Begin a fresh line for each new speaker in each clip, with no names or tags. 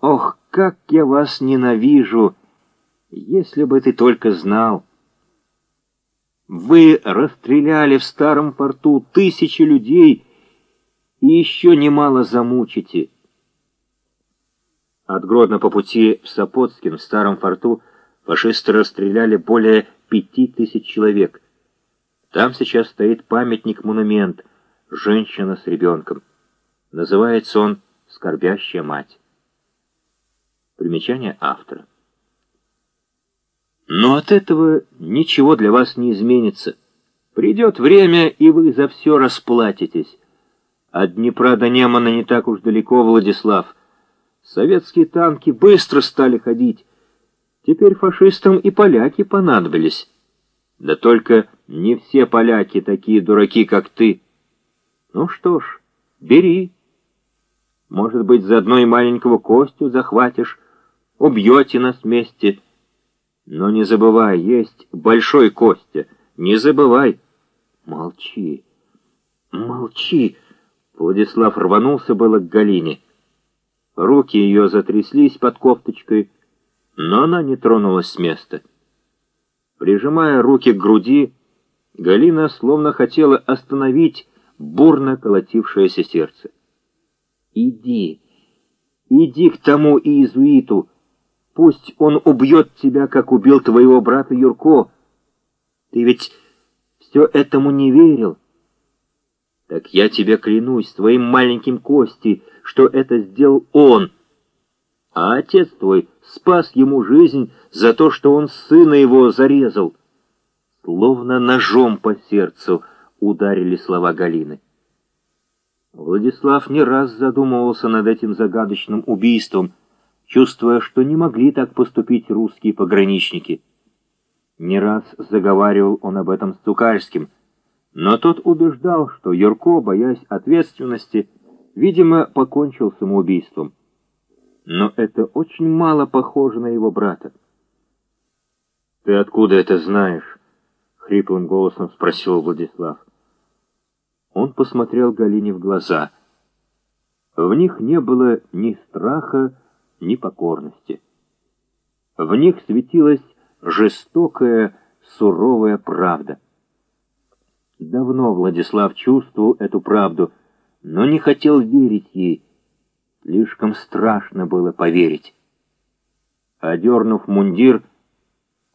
Ох, как я вас ненавижу! Если бы ты только знал. Вы расстреляли в старом порту тысячи людей и еще немало замучите. От Гродно по пути в Сапотскин в старом форту фашисты расстреляли более пяти тысяч человек. Там сейчас стоит памятник-монумент «Женщина с ребенком». Называется он «Скорбящая мать». Примечание автора. Но от этого ничего для вас не изменится. Придет время, и вы за все расплатитесь. От Днепра до Немана не так уж далеко, Владислав. Советские танки быстро стали ходить. Теперь фашистам и поляки понадобились. Да только не все поляки такие дураки, как ты. Ну что ж, бери. Может быть, заодно и маленького Костю захватишь, убьете нас вместе — но не забывай, есть большой Костя. Не забывай. Молчи. Молчи. Владислав рванулся было к Галине. Руки ее затряслись под кофточкой, но она не тронулась с места. Прижимая руки к груди, Галина словно хотела остановить бурно колотившееся сердце. «Иди, иди к тому иезуиту!» Пусть он убьет тебя, как убил твоего брата Юрко. Ты ведь все этому не верил. Так я тебе клянусь твоим маленьким Кости, что это сделал он. А отец твой спас ему жизнь за то, что он сына его зарезал. Словно ножом по сердцу ударили слова Галины. Владислав не раз задумывался над этим загадочным убийством, чувствуя, что не могли так поступить русские пограничники. Не раз заговаривал он об этом с Цукальским, но тот убеждал, что Юрко, боясь ответственности, видимо, покончил самоубийством. Но это очень мало похоже на его брата. «Ты откуда это знаешь?» — хриплым голосом спросил Владислав. Он посмотрел Галине в глаза. В них не было ни страха, непокорности. В них светилась жестокая, суровая правда. Давно Владислав чувствовал эту правду, но не хотел верить ей. Слишком страшно было поверить. Одернув мундир,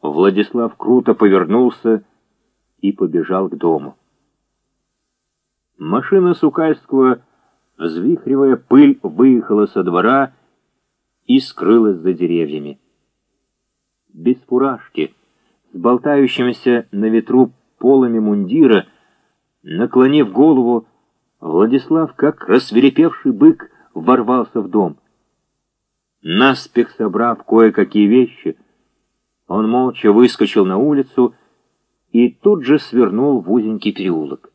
Владислав круто повернулся и побежал к дому. Машина Сукальского, взвихривая пыль, выехала со двора и скрылась за деревьями. Без фуражки, с болтающимися на ветру полами мундира, наклонив голову, Владислав, как рассверепевший бык, ворвался в дом. Наспех собрав кое-какие вещи, он молча выскочил на улицу и тут же свернул в узенький переулок.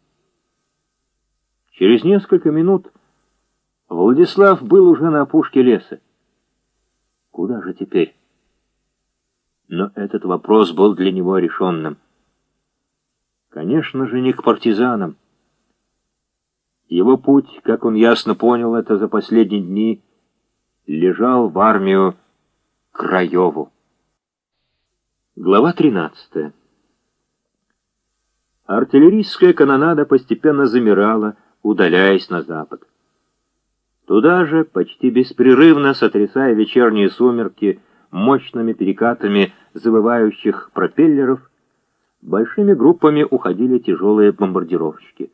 Через несколько минут Владислав был уже на опушке леса. Куда же теперь? Но этот вопрос был для него решенным. Конечно же, не к партизанам. Его путь, как он ясно понял это за последние дни, лежал в армию Краеву. Глава 13. Артиллерийская канонада постепенно замирала, удаляясь на запад. Туда же, почти беспрерывно сотрясая вечерние сумерки мощными перекатами завывающих пропеллеров, большими группами уходили тяжелые бомбардировщики.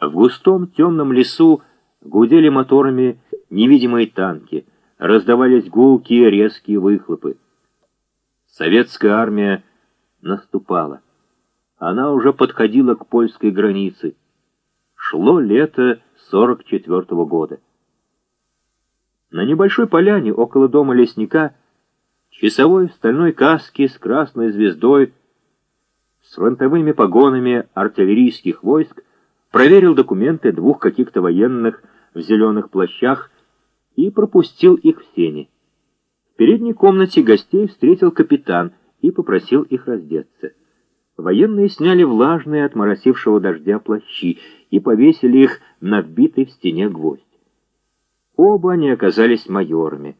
В густом темном лесу гудели моторами невидимые танки, раздавались гулкие резкие выхлопы. Советская армия наступала. Она уже подходила к польской границе. Шло лето 44 -го года. На небольшой поляне около дома лесника часовой в стальной каске с красной звездой с фронтовыми погонами артиллерийских войск проверил документы двух каких-то военных в зеленых плащах и пропустил их в сени. В передней комнате гостей встретил капитан и попросил их раздеться. Военные сняли влажные от моросившего дождя плащи и повесили их на вбитый в стене гвоздь. Оба они оказались майорами —